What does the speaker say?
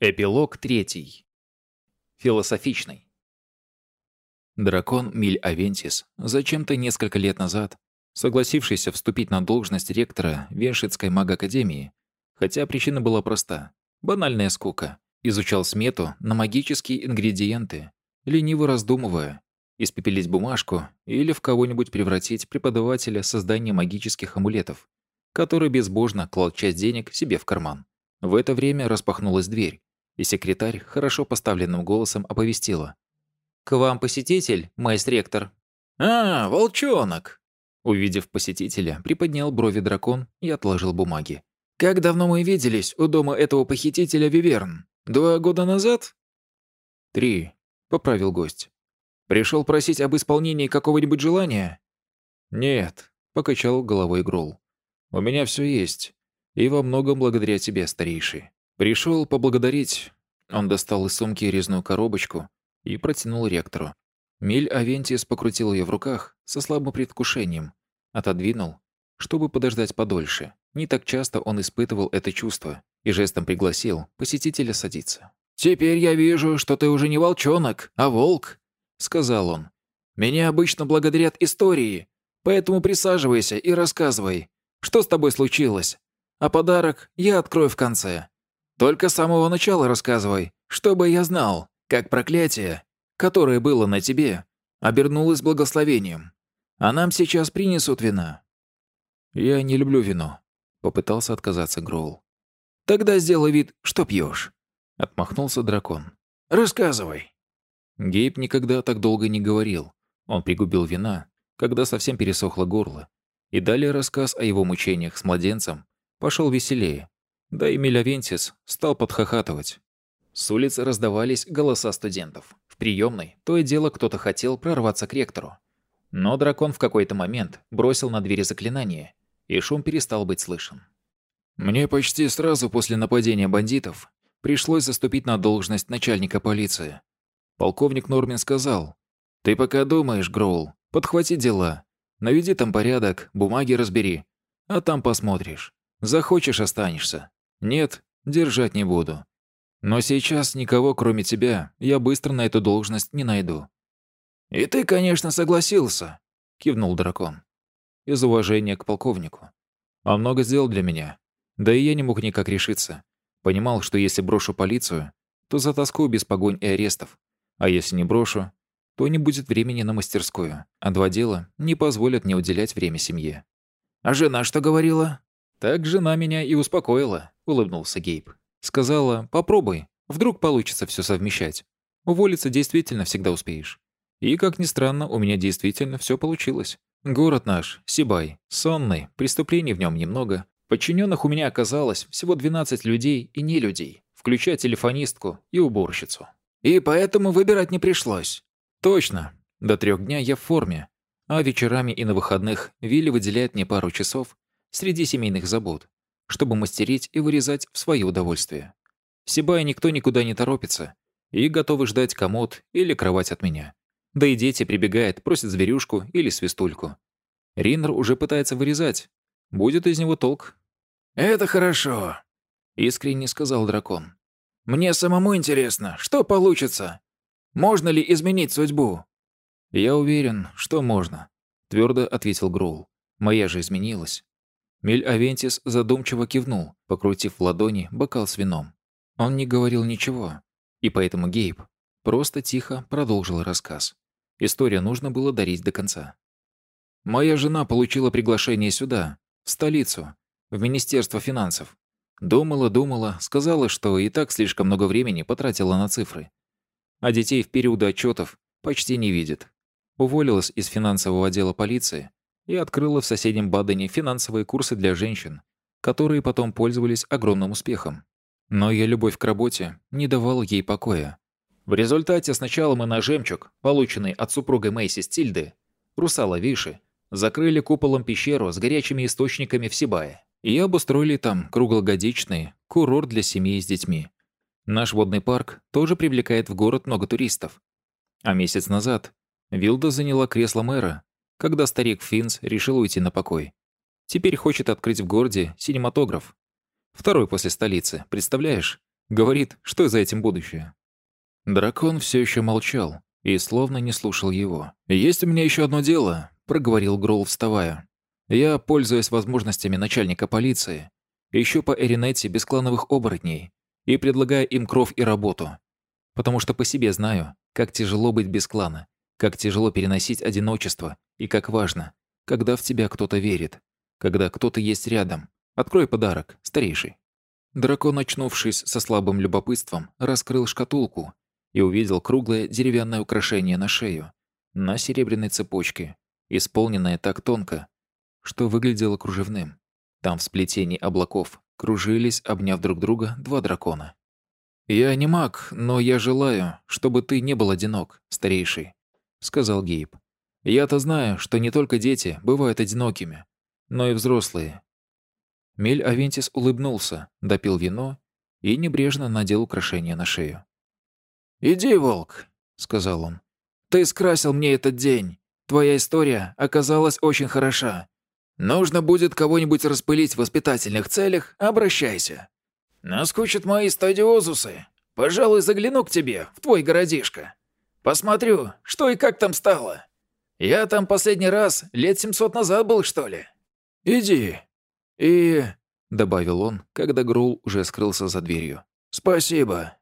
Эпилог третий. Философичный. Дракон Миль Авентис зачем-то несколько лет назад, согласившийся вступить на должность ректора Веншитской маг-академии, хотя причина была проста – банальная скука, изучал смету на магические ингредиенты, лениво раздумывая, испепелить бумажку или в кого-нибудь превратить преподавателя создания магических амулетов, который безбожно клал часть денег себе в карман. В это время распахнулась дверь, и секретарь хорошо поставленным голосом оповестила. «К вам посетитель, майстер-ректор». «А, волчонок!» Увидев посетителя, приподнял брови дракон и отложил бумаги. «Как давно мы виделись у дома этого похитителя Виверн? Два года назад?» «Три», — поправил гость. «Пришел просить об исполнении какого-нибудь желания?» «Нет», — покачал головой Грол. «У меня все есть, и во многом благодаря тебе, старейший. Пришел поблагодарить. Он достал из сумки резную коробочку и протянул ректору. Миль Авентис покрутил ее в руках со слабым предвкушением. Отодвинул, чтобы подождать подольше. Не так часто он испытывал это чувство и жестом пригласил посетителя садиться. «Теперь я вижу, что ты уже не волчонок, а волк», — сказал он. «Меня обычно благодарят истории, поэтому присаживайся и рассказывай, что с тобой случилось. А подарок я открою в конце. Только с самого начала рассказывай, чтобы я знал, как проклятие, которое было на тебе, обернулось благословением. А нам сейчас принесут вина». «Я не люблю вино», — попытался отказаться Гроул. «Тогда сделай вид, что пьешь», — отмахнулся дракон. «Рассказывай». Гейб никогда так долго не говорил. Он пригубил вина, когда совсем пересохло горло. И далее рассказ о его мучениях с младенцем пошел веселее. Да и Милявентис стал подхохатывать. С улицы раздавались голоса студентов. В приемной то и дело кто-то хотел прорваться к ректору. Но дракон в какой-то момент бросил на двери заклинание, и шум перестал быть слышен. Мне почти сразу после нападения бандитов пришлось заступить на должность начальника полиции. Полковник Нормин сказал, «Ты пока думаешь, Гроул, подхвати дела, наведи там порядок, бумаги разбери, а там посмотришь. Захочешь – останешься. Нет, держать не буду. Но сейчас никого, кроме тебя, я быстро на эту должность не найду». «И ты, конечно, согласился», — кивнул дракон. «Из уважения к полковнику. Он много сделал для меня. Да и я не мог никак решиться. Понимал, что если брошу полицию, то затаскую без погонь и арестов. А если не брошу, то не будет времени на мастерскую, а два дела не позволят мне уделять время семье». «А жена что говорила?» «Так жена меня и успокоила», — улыбнулся Гейб. «Сказала, попробуй, вдруг получится все совмещать. Уволиться действительно всегда успеешь». И, как ни странно, у меня действительно все получилось. Город наш, Сибай, сонный, преступлений в нем немного. Подчиненных у меня оказалось всего 12 людей и не людей, включая телефонистку и уборщицу. И поэтому выбирать не пришлось. Точно. До трех дня я в форме. А вечерами и на выходных Вилли выделяет мне пару часов, среди семейных забот, чтобы мастерить и вырезать в свое удовольствие. В Сибае никто никуда не торопится и готовы ждать комод или кровать от меня. Да и дети прибегают, просят зверюшку или свистульку. Риннер уже пытается вырезать. Будет из него толк. «Это хорошо», — искренне сказал дракон. «Мне самому интересно, что получится? Можно ли изменить судьбу?» «Я уверен, что можно», — твердо ответил Гроул. «Моя же изменилась. Мель Авентис задумчиво кивнул, покрутив в ладони бокал с вином. Он не говорил ничего, и поэтому Гейб просто тихо продолжил рассказ. Историю нужно было дарить до конца. «Моя жена получила приглашение сюда, в столицу, в Министерство финансов. Думала-думала, сказала, что и так слишком много времени потратила на цифры. А детей в периоды отчетов почти не видит. Уволилась из финансового отдела полиции и открыла в соседнем Бадене финансовые курсы для женщин, которые потом пользовались огромным успехом. Но ее любовь к работе не давала ей покоя. В результате сначала мы на жемчуг, полученный от супруга Мэйси Стильды, русала Виши, закрыли куполом пещеру с горячими источниками в Сибае и обустроили там круглогодичный курорт для семей с детьми. Наш водный парк тоже привлекает в город много туристов. А месяц назад Вилда заняла кресло мэра когда старик Финс решил уйти на покой. Теперь хочет открыть в городе синематограф. Второй после столицы, представляешь? Говорит, что за этим будущее. Дракон все еще молчал и словно не слушал его. «Есть у меня еще одно дело», — проговорил Гроул, вставая. «Я, пользуясь возможностями начальника полиции, ищу по Эринете бесклановых оборотней и предлагаю им кров и работу. Потому что по себе знаю, как тяжело быть без клана, как тяжело переносить одиночество и как важно, когда в тебя кто-то верит, когда кто-то есть рядом. Открой подарок, старейший». Дракон, очнувшись со слабым любопытством, раскрыл шкатулку и увидел круглое деревянное украшение на шею, на серебряной цепочке, исполненное так тонко, что выглядело кружевным. Там в сплетении облаков кружились, обняв друг друга, два дракона. «Я не маг, но я желаю, чтобы ты не был одинок, старейший», — сказал Гейб. «Я-то знаю, что не только дети бывают одинокими, но и взрослые». Мель Авентис улыбнулся, допил вино и небрежно надел украшение на шею. «Иди, волк», — сказал он. «Ты скрасил мне этот день. Твоя история оказалась очень хороша. Нужно будет кого-нибудь распылить в воспитательных целях, обращайся. Наскучат мои стадиозусы. Пожалуй, загляну к тебе, в твой городишко. Посмотрю, что и как там стало. Я там последний раз лет семьсот назад был, что ли? Иди. И...» — добавил он, когда Грул уже скрылся за дверью. «Спасибо.